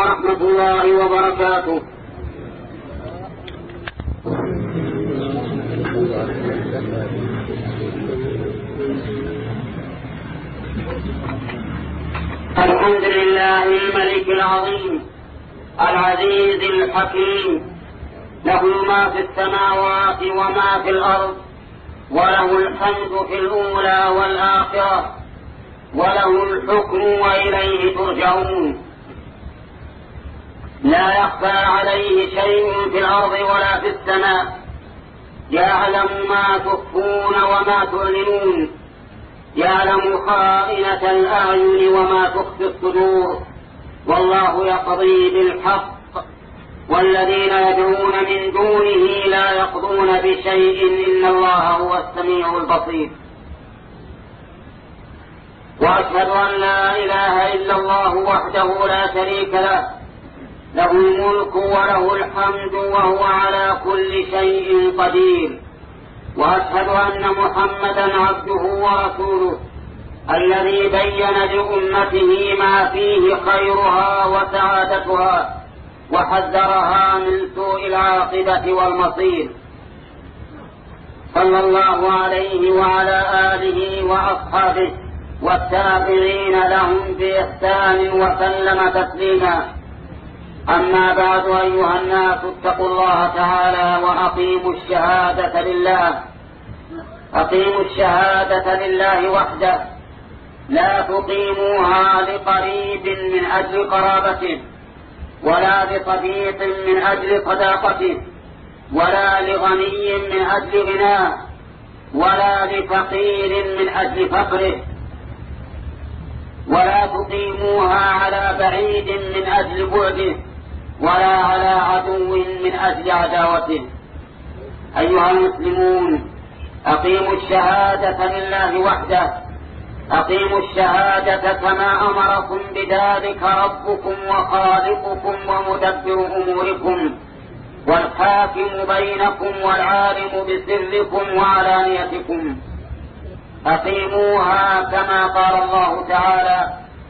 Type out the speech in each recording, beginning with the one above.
ورحمة الله وبركاته. الحمد لله الملك العظيم العزيز الحكيم. له ما في السماوات وما في الأرض وله الحمد في الأولى والآخرة وله الحكم وإليه ترجعون. لا يخفى عليه شيء في الأرض ولا في السماء. يعلم ما تخفون وما تعلنون يعلم خائنة الأعين وما تخفي الصدور. والله يقضي بالحق. والذين يدعون من دونه لا يقضون بشيء إن الله هو السميع البصير. وأشهد أن لا إله إلا الله وحده لا شريك له. له الملك وله الحمد وهو على كل شيء قدير. وأشهد أن محمدا عبده ورسوله الذي بين لأمته ما فيه خيرها وسعادتها وحذرها من سوء العاقبة والمصير. صلى الله عليه وعلى آله وأصحابه والتابعين لهم بإحسان وسلم تسليما. أما بعد أيها الناس اتقوا الله تعالى وأقيموا الشهادة لله. أقيموا الشهادة لله وحده. لا تقيموها لقريب من أجل قرابته ولا لصديق من أجل صداقته ولا لغني من أجل غناه ولا لفقير من أجل فقره. ولا تقيموها على بعيد من أجل بعده. ولا على عدو من أجل عداوته أيها المسلمون أقيموا الشهادة لله وحده. أقيموا الشهادة كما أمركم بذلك ربكم وخالقكم ومدبر أموركم. والحاكم بينكم والعالم بسركم وعلانيتكم. أقيموها كما قال الله تعالى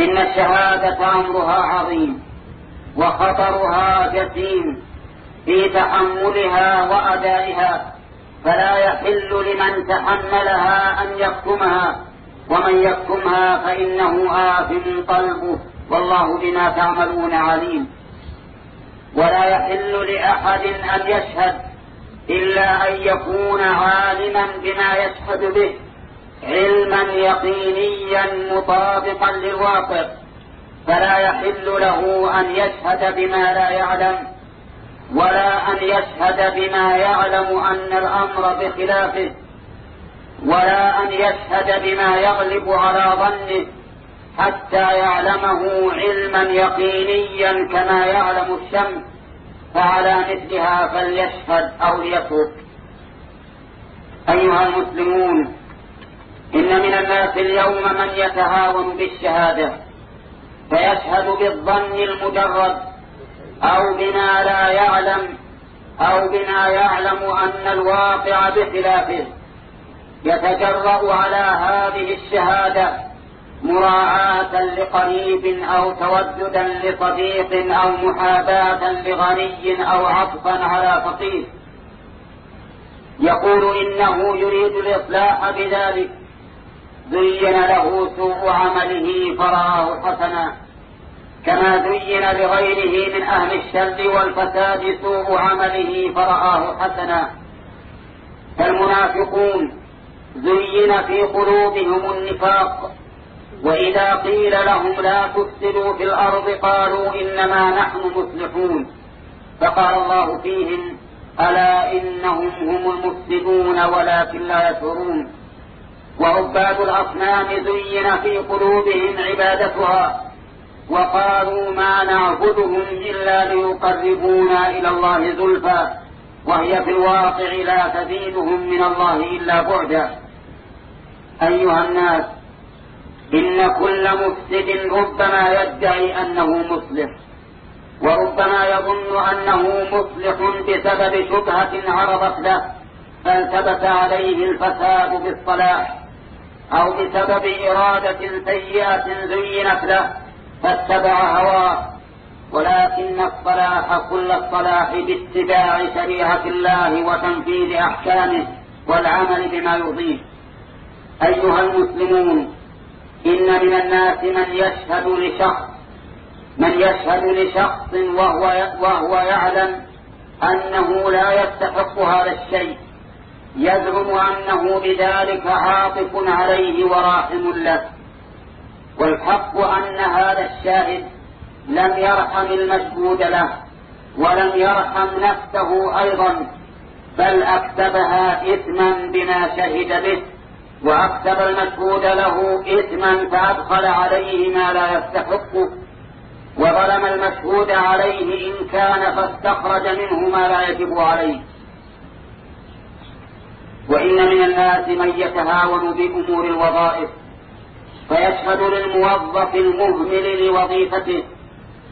إن الشهادة أمرها عظيم وخطرها جسيم في تحملها وأدائها فلا يحل لمن تحملها أن يكتمها ومن يكتمها فإنه آثم قلبه. والله بما تعملون عليم. ولا يحل لأحد أن يشهد إلا أن يكون عالما بما يشهد به. علما يقينيا مطابقا للواقع فلا يحل له أن يشهد بما لا يعلم ولا أن يشهد بما يعلم أن الأمر بخلافه ولا أن يشهد بما يغلب على ظنه حتى يعلمه علما يقينيا كما يعلم الشمس فعلى مثلها فليشهد أو ليترك أيها المسلمون إن من الناس اليوم من يتهاون بالشهادة فيشهد بالظن المجرد أو بما لا يعلم أو بما يعلم أن الواقع بخلافه. يتجرأ على هذه الشهادة مراعاة لقريب أو توددا لصديق أو محاباة لغني أو عطفا على فقير يقول إنه يريد الإصلاح بذلك. زين له سوء عمله فرآه حسنا. كما زين لغيره من أهل الشر والفساد سوء عمله فرآه حسنا. فالمنافقون زين في قلوبهم النفاق. وإذا قيل لهم لا تفسدوا في الأرض قالوا إنما نحن مصلحون. فقال الله فيهم ألا إنهم هم المفسدون ولكن لا يشعرون. وعباد الأصنام زين في قلوبهم عبادتها وقالوا ما نعبدهم إلا ليقربونا إلى الله زلفى وهي في الواقع لا تزيدهم من الله إلا بعدا. أيها الناس إن كل مفسد ربما يدعي أنه مصلح وربما يظن أنه مصلح بسبب شبهة عرضت له فالتبس عليه الفساد بالصلاح. أو بسبب إرادة سيئة زينت له فاتبع هواه. ولكن الصلاح كل الصلاح باتباع شريعة الله وتنفيذ أحكامه والعمل بما يرضيه. أيها المسلمون إن من الناس من يشهد لشخص من يشهد لشخص وهو, وهو يعلم أنه لا يستحق هذا الشيء. يزعم أنه بذلك عاطف عليه وراحم له. والحق أن هذا الشاهد لم يرحم المشهود له ولم يرحم نفسه أيضا بل أكتبها إثما بما شهد به وأكتب المشهود له إثما فأدخل عليه ما لا يستحقه وظلم المشهود عليه إن كان فاستخرج منه ما لا يجب عليه. وإن من الناس من يتهاون بأمور الوظائف فيشهد للموظف المهمل لوظيفته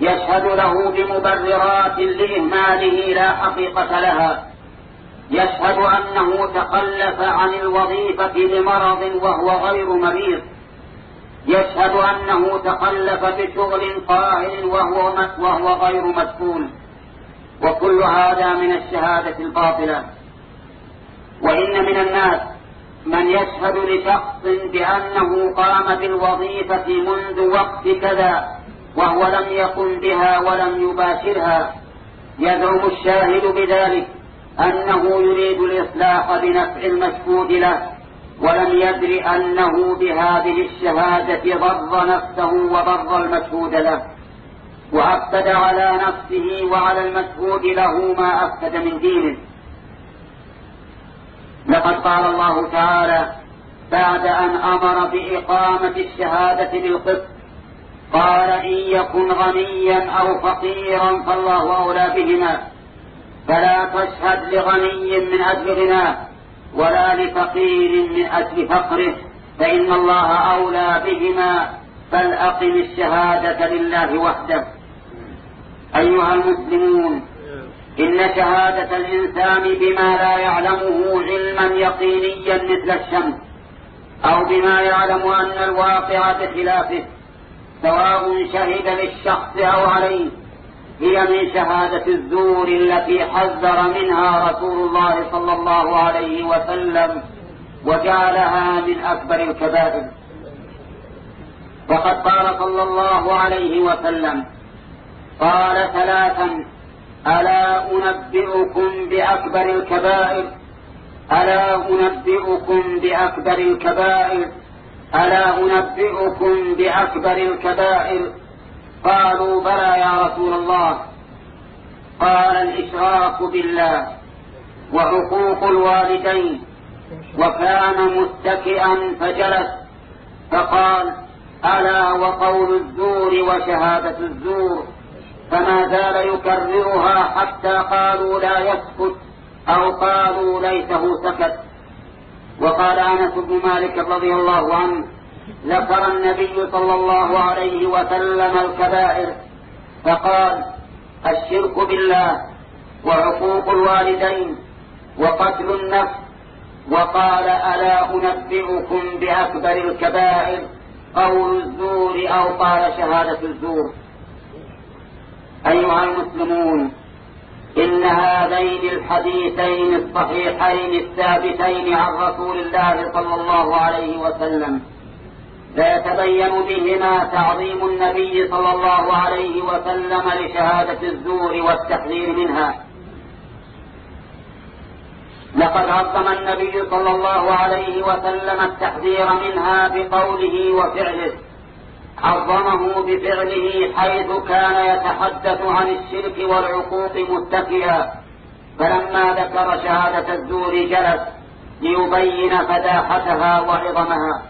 يشهد له بمبررات لإهماله لا حقيقة لها يشهد أنه تخلف عن الوظيفة لمرض وهو غير مريض يشهد أنه تخلف بشغل قاهر وهو, وهو غير مسؤول. وكل هذا من الشهادة الباطلة. وإن من الناس من يشهد لشخص بأنه قام بالوظيفة منذ وقت كذا وهو لم يقم بها ولم يباشرها يزعم الشاهد بذلك أنه يريد الإصلاح بنفع المشهود له ولم يدر أنه بهذه الشهادة ضر نفسه وضر المشهود له. وأفسد على نفسه وعلى المشهود له ما أفسد من دينه. لقد قال الله تعالى بعد أن أمر بإقامة الشهادة بالقسط قال إن يكن غنيا أو فقيرا فالله أولى بهما. فلا تشهد لغني من أجل غناه ولا لفقير من أجل فقره فإن الله أولى بهما فلأقم الشهادة لله وحده. أيها المسلمون إن شهادة الإنسان بما لا يعلمه علما يقينيا مثل الشمس أو بما يعلم أن الواقع بخلافه سواء شهد للشخص أو عليه هي من شهادة الزور التي حذر منها رسول الله صلى الله عليه وسلم وجعلها من أكبر الكبائر. وقد قال صلى الله عليه وسلم قال ثلاثا ألا أنبئكم بأكبر الكبائر؟ ألا أنبئكم بأكبر الكبائر؟ ألا أنبئكم بأكبر الكبائر؟ قالوا بلى يا رسول الله. قال الإشراك بالله وعقوق الوالدين وكان متكئا فجلس. فقال ألا وقول الزور وشهادة الزور؟ فما زال يكررها حتى قالوا لا يسكت أو قالوا ليته سكت. وقال أنس بن مالك رضي الله عنه ذكر النبي صلى الله عليه وسلم الكبائر فقال الشرك بالله وعقوق الوالدين وقتل النفس. وقال ألا أنبئكم بأكبر الكبائر قول الزور أو قال شهادة الزور. أيها المسلمون إن هذين الحديثين الصحيحين الثابتين عن رسول الله صلى الله عليه وسلم. فيتبين بهما تعظيم النبي صلى الله عليه وسلم لشهادة الزور والتحذير منها. لقد عظم النبي صلى الله عليه وسلم التحذير منها بقوله وفعله. عظمه بفعله حيث كان يتحدث عن الشرك والعقوق متكئا. فلما ذكر شهادة الزور جلس ليبين فداحتها وعظمها.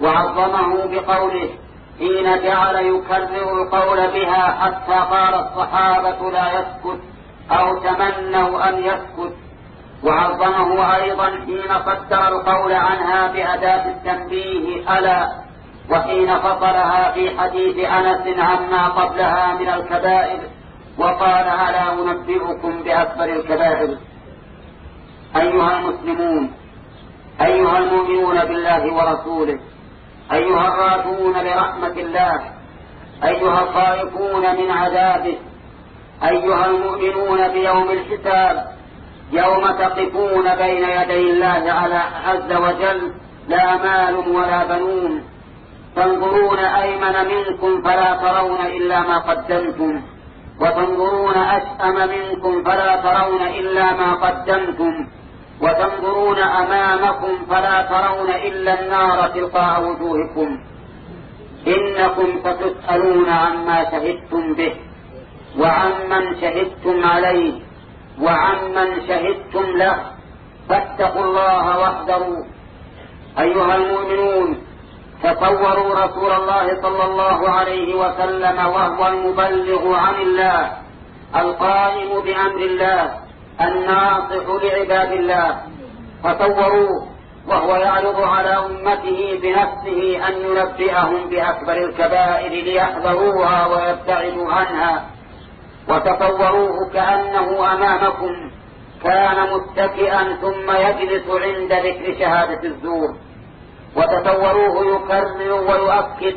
وعظمه بقوله حين جعل يكرر القول بها حتى قال الصحابة لا يسكت أو تمنوا أن يسكت. وعظمه أيضا حين قدر القول عنها بأداة التنبيه ألا وحين فصلها في حديث أنس عما قبلها من الكبائر وقال ألا أنبئكم بأكبر الكبائر؟ أيها المسلمون أيها المؤمنون بالله ورسوله أيها الراجون لرحمة الله أيها الخائفون من عذابه أيها المؤمنون بيوم الحساب يوم تقفون بين يدي الله على عز وجل لا مال ولا بنون. تنظرون أيمن منكم فلا ترون إلا ما قدمتم. وتنظرون أشأم منكم فلا ترون إلا ما قدمتم. وتنظرون أمامكم فلا ترون إلا النار تلقاء وجوهكم. إنكم ستسألون عما شهدتم به وعمن شهدتم عليه وعمن شهدتم له. فاتقوا الله واحذروا. أيها المؤمنون تصوروا رسول الله صلى الله عليه وسلم وهو المبلغ عن الله القائم بأمر الله الناصح لعباد الله. تصوروا وهو يعرض على أمته بنفسه أن ينبئهم بأكبر الكبائر ليحذروها ويبتعدوا عنها. وتصوروه كأنه أمامكم كان متكئا ثم يجلس عند ذكر شهادة الزور. وتصوروه يكرر ويؤكد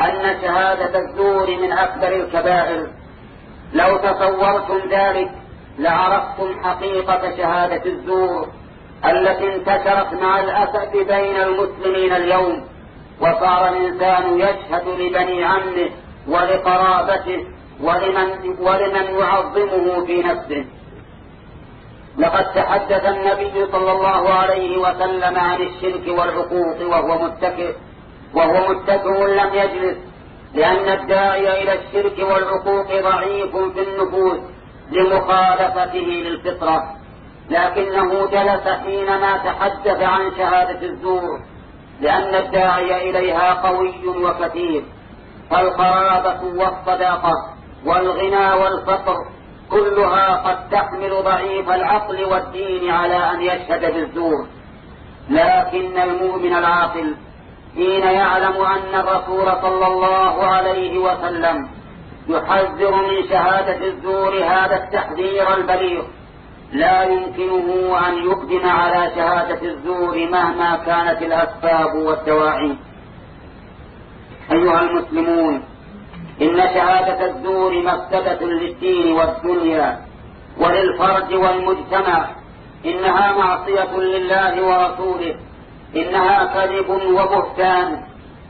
أن شهادة الزور من أكبر الكبائر. لو تصورتم ذلك لعرفتم حقيقة شهادة الزور التي انتشرت مع الأسف بين المسلمين اليوم وصار الإنسان يشهد لبني عمه ولقرابته ولمن, ولمن يعظمه في نفسه. لقد تحدث النبي صلى الله عليه وسلم عن الشرك والعقوق وهو متكئ وهو متكئ لم يجلس لأن الداعي إلى الشرك والعقوق ضعيف في النفوس لمخالفته للفطرة. لكنه جلس حينما تحدث عن شهادة الزور لأن الداعي إليها قوي وكثير. فالقرابة والصداقة والغنى والفقر كلها قد تحمل ضعيف العقل والدين على أن يشهد بالزور. لكن المؤمن العاقل حين يعلم أن الرسول صلى الله عليه وسلم يحذر من شهادة الزور هذا التحذير البليغ لا يمكنه أن يقدم على شهادة الزور مهما كانت الأسباب والدواعي. أيها المسلمون إن شهادة الزور مفسدة للدين والدنيا وللفرد والمجتمع إنها معصية لله ورسوله إنها كذب وبهتان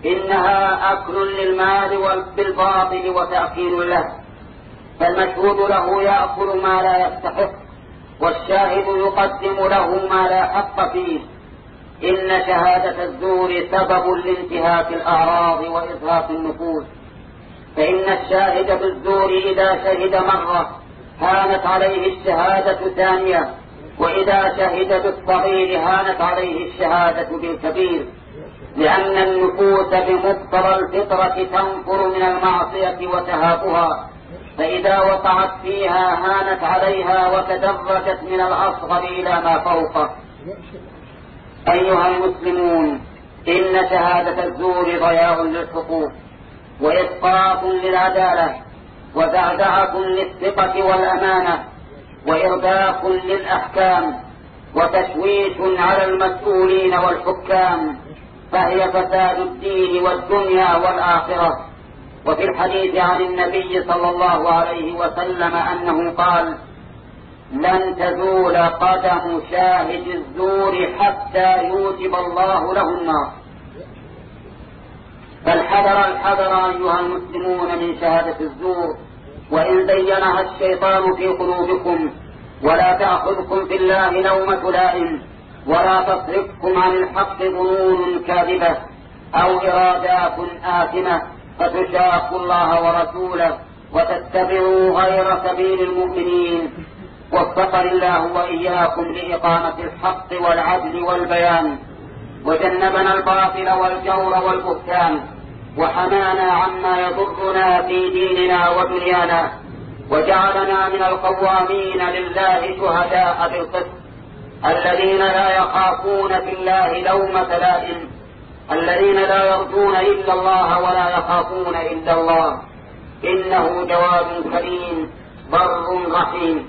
إنها أكل للمال بالباطل وتأكيل له. فالمشهود له يأكل ما لا يستحق والشاهد يقدم له ما لا حق فيه. إن شهادة الزور سبب لانتهاك الأعراض وإزهاق النفوس. فإن الشاهد بالزور إذا شهد مرة هانت عليه الشهادة ثانية وإذا شهد بالصغير هانت عليه الشهادة بالكبير. لأن النفوس بمقتضى الفطرة تنفر من المعصية وتهابها فإذا وقعت فيها هانت عليها وتدرجت من الأصغر إلى ما فوقه أيها المسلمون إن شهادة الزور ضياع للحقوق. وإسقاط للعدالة وزعزعة للثقة والأمانة وإرداف للأحكام وتشويش على المسؤولين والحكام فهي فساد الدين والدنيا والآخرة. وفي الحديث عن النبي صلى الله عليه وسلم أنه قال لن تزول قدم شاهد الزور حتى يوجب الله له النار. فالحذر الحذر أيها المسلمون من شهادة الزور وإن زينها الشيطان في قلوبكم ولا تأخذكم في الله نومة لائم ولا تصرفكم عن الحق ظنون كاذبة أو إرادات آثمة فتشاقوا الله ورسوله وتتبعوا غير سبيل المؤمنين. وفقني الله وإياكم لإقامة الحق والعدل والبيان. وجنبنا الباطل والجور والبهتان. وحمانا عما يضرنا في ديننا ودنيانا وجعلنا من القوامين لله شهداء بالقسط. الذين لا يخافون في الله لومة لائم. الذين لا يرجون إلا الله ولا يخافون إلا الله. إنه جواد كريم بر رحيم.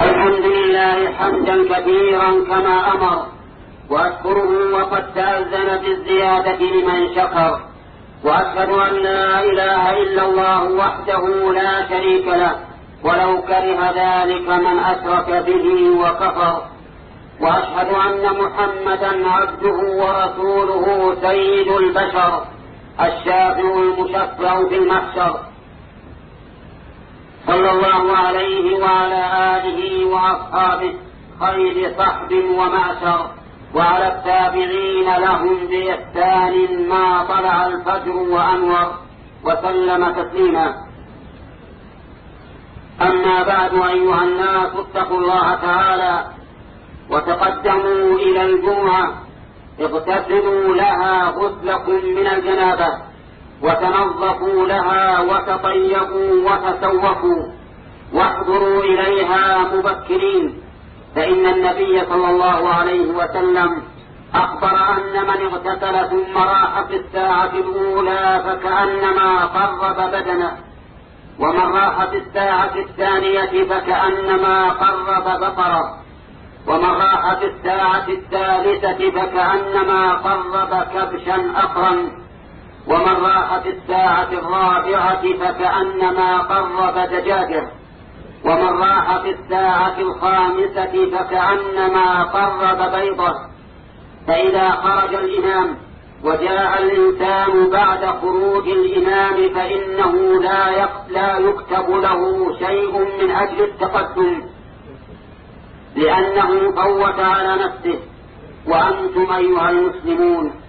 الحمد لله حمدا كثيرا كما أمر. واشكره وقد تأذن بالزيادة لمن شكر. وأشهد أن لا إله إلا الله وحده لا شريك له. ولو كره ذلك من أشرك به وكفر. وأشهد أن محمدا عبده ورسوله سيد البشر. الشافع المشفع في المحشر. صلى الله عليه وعلى آله وأصحابه خير صحب ومعشر وعلى التابعين لهم بإحسان ما طلع الفجر وأنور وسلم تسليما. أما بعد أيها الناس اتقوا الله تعالى وتقدموا إلى الجمعة اغتسلوا لها غسلكم من الجنابة. وتنظفوا لها وتطيبوا وتسوقوا واحضروا إليها مبكرين. فإن النبي صلى الله عليه وسلم أخبر أن من اغتسل ثم راح في الساعة الأولى فكأنما قرب بدنه ومن راح في الساعة الثانية فكأنما قرب بقرة ومن راح في الساعة الثالثة فكأنما قرب كبشا أقرا ومن راح في الساعة الرابعة فكأنما قرب دجاجة. ومن راح في الساعة الخامسة فكأنما قرب بيضة. فإذا خرج الإمام وجاء الإنسان بعد خروج الإمام فإنه لا لا يكتب له شيء من أجل التقدم. لأنه فوت على نفسه. وأنتم أيها المسلمون.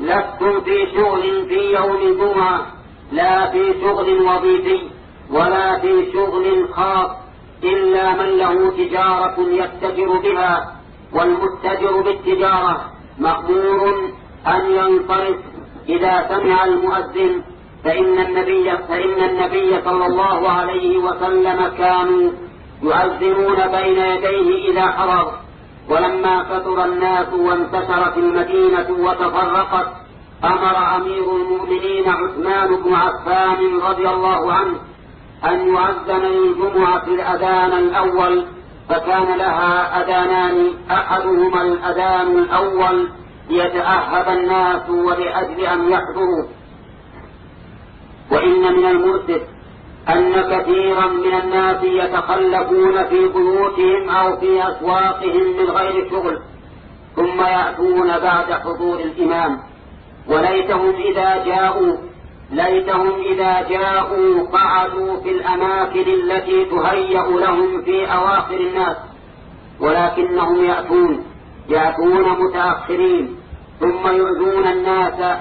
لستم في شغل في يوم الجمعة لا في شغل وظيفي ولا في شغل خاص إلا من له تجارة يتجر بها والمتجر بالتجارة مأمور أن ينصرف. إذا سمع المؤذن فإن النبي فإن النبي صلى الله عليه وسلم كانوا يؤذنون بين يديه إذا حضر. ولما كثر الناس وانتشرت المدينة وتفرقت أمر أمير المؤمنين عثمان بن عفان رضي الله عنه أن يؤذن للجمعة الأذان الأول فكان لها أذانان أحدهما الأذان الأول ليتأهب الناس ولأجل أن يحضروا. وإن من المؤسف أن كثيرا من الناس يتخلفون في بيوتهم أو في أسواقهم من غير شغل ثم يأتون بعد حضور الإمام. وليتهم إذا جاءوا ليتهم إذا جاءوا قعدوا في الأماكن التي تهيأ لهم في أواخر الناس. ولكنهم يأتون يأتون متأخرين ثم يؤذون الناس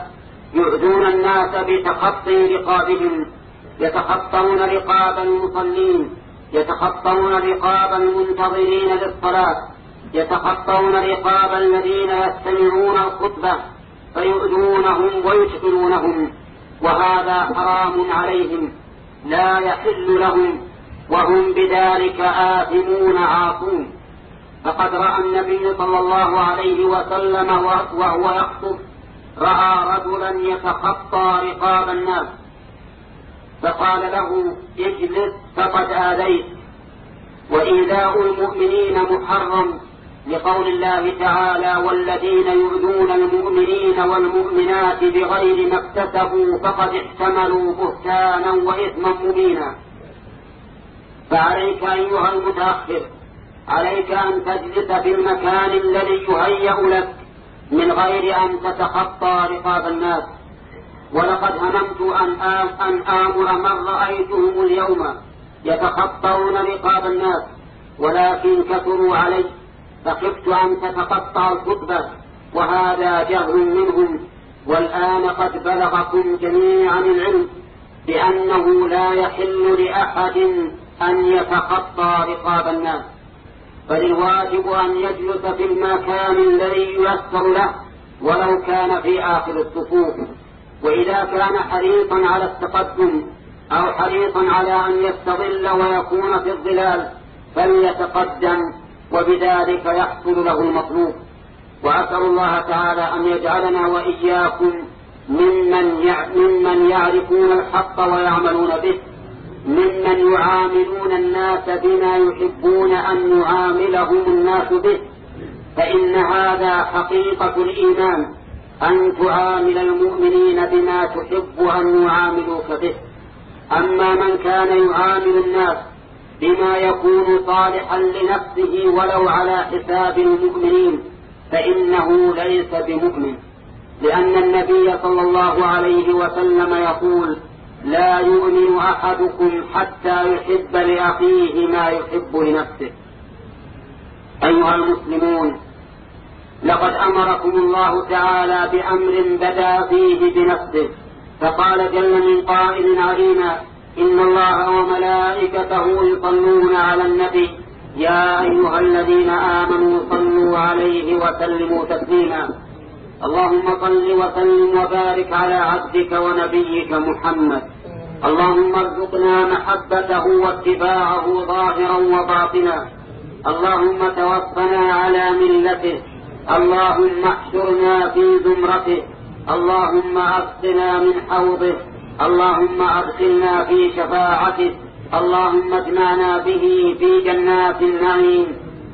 يؤذون الناس بتخطي رقابهم. يتخطون رقاب المصلين يتخطون رقاب المنتظرين للصلاة يتخطون رقاب الذين يستمعون الخطبة فيؤذونهم ويشغلونهم وهذا حرام عليهم لا يحل لهم وهم بذلك آثمون عاصون. فقد رأى النبي صلى الله عليه وسلم وهو يخطب رأى رجلا يتخطى رقاب الناس. فقال له اجلس فقد آذيت. وإيذاء المؤمنين محرم لقول الله تعالى والذين يؤذون المؤمنين والمؤمنات بغير ما اكتسبوا فقد احتملوا بهتانا وإثما مبينا. فعليك أيها المتأخر عليك أن تجلس في المكان الذي يهيأ لك من غير أن تتخطى رقاب الناس. ولقد هممت أن أن آمر من رأيتهم اليوم يتخطون رقاب الناس ولكن كثروا علي فخفت أن تتقطع الخطبة وهذا جهل منهم والآن قد بلغكم جميعا العلم بأنه لا يحل لأحد أن يتخطى رقاب الناس. بل الواجب أن يجلس في المكان الذي ييسر له ولو كان في آخر الصفوف. وإذا كان حريصا على التقدم أو حريصا على أن يستظل ويكون في الظلال فليتقدم وبذلك يحصل له المطلوب. وأسأل الله تعالى أن يجعلنا وإياكم ممن ممن يعرفون الحق ويعملون به ممن يعاملون الناس بما يحبون أن يعاملهم الناس به فإن هذا حقيقة الإيمان. أن تعامل المؤمنين بما تحب أن يعاملوك به. أما من كان يعامل الناس بما يكون صالحا لنفسه ولو على حساب المؤمنين فإنه ليس بمؤمن. لأن النبي صلى الله عليه وسلم يقول لا يؤمن أحدكم حتى يحب لأخيه ما يحب لنفسه. أيها المسلمون لقد أمركم الله تعالى بأمر بدا فيه بنفسه فقال جل من قائل علينا إن الله وملائكته يصلون على النبي يا أيها الذين آمنوا صلوا عليه وسلموا تسليما. اللهم صل وسلم وبارك على عبدك ونبيك محمد. اللهم ارزقنا محبته واتباعه ظاهرا وباطنا. اللهم توفنا على ملته. اللهم احشرنا في زمرته. اللهم أسقنا من حوضه. اللهم أدخلنا في شفاعته. اللهم اجمعنا به في جنات النعيم.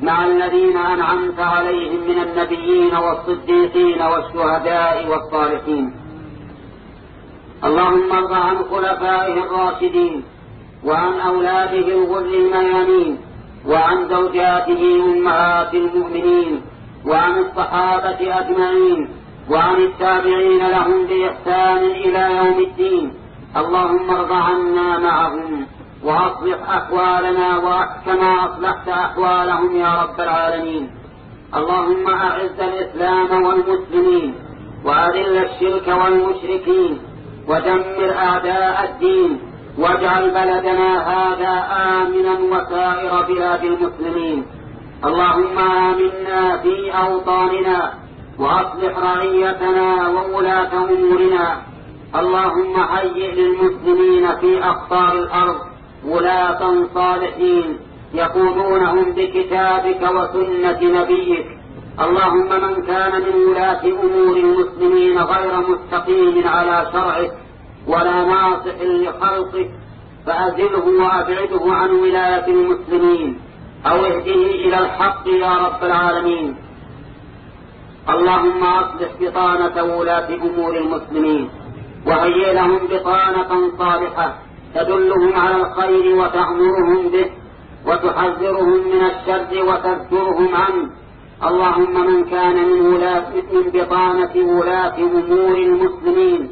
مع الذين أنعمت عليهم من النبيين والصديقين والشهداء والصالحين. اللهم ارض عن خلفائه الراشدين وعن اولاده الغر الميامين وعن زوجاته أمهات المؤمنين وعن الصحابة أجمعين وعن التابعين لهم بإحسان إلى يوم الدين. اللهم ارض عنا معهم وأصلح أحوالنا وكما أصلحت أحوالهم يا رب العالمين. اللهم أعز الإسلام والمسلمين وأذل الشرك والمشركين ودمر أعداء الدين واجعل بلدنا هذا آمنا وسائر بلاد المسلمين. اللهم آمنا في أوطاننا وأصلح رعيتنا وولاة أمورنا. اللهم هيئ للمسلمين في أقطار الأرض ولاة صالحين يقودونهم بكتابك وسنة نبيك. اللهم من كان من ولاة أمور المسلمين غير مستقيم على شرعك ولا ناصح لخلقك فأزله وأبعده عن ولاية المسلمين. أو اهده إلى الحق يا رب العالمين. اللهم أصلح بطانة ولاة أمور المسلمين وهيئ لهم بطانة صالحة تدلهم على الخير وتأمرهم به وتحذرهم من الشر وتذكرهم عنه. اللهم من كان من ولاة من بطانة ولاة أمور المسلمين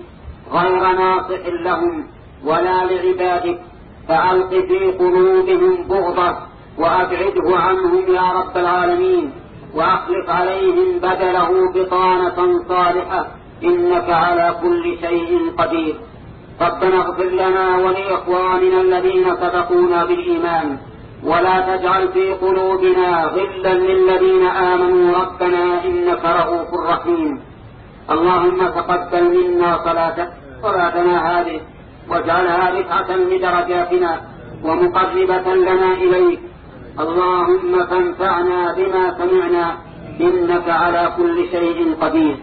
غير ناصح لهم ولا لعبادك فألق في قلوبهم بغضة وأبعده عنهم يا رب العالمين وأخلق عليهم بدله بطانة صالحة إنك على كل شيء قدير. ربنا اغفر لنا ولإخواننا الذين سبقونا بالإيمان ولا تجعل في قلوبنا غلا للذين آمنوا. ربنا إنك رؤوف رحيم. اللهم تقبل منا صلاتك صلاتنا هذه واجعلها رفعة لدرجاتنا ومقربة لنا إليك. اللهم فانفعنا بما سمعنا إنك على كل شيء قدير.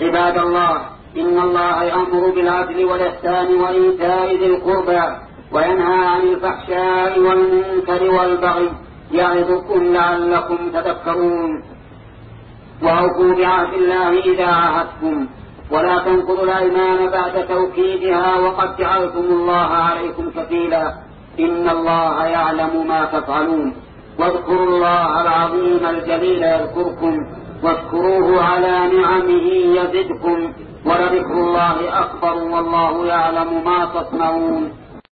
عباد الله إن الله يأمر بالعدل والإحسان وإيتاء ذي القربى وينهى عن الفحشاء والمنكر والبغي يعظكم لعلكم تذكرون. وأوفوا بعهد الله إذا عاهدتم. ولا تنقضوا الأيمان بعد توكيدها وقد جعلتم الله عليكم كفيلا. إن الله يعلم ما تفعلون. واذكروا الله العظيم الجليل يذكركم واذكروه على نعمه يزدكم ولذكر الله أكبر والله يعلم ما تصنعون.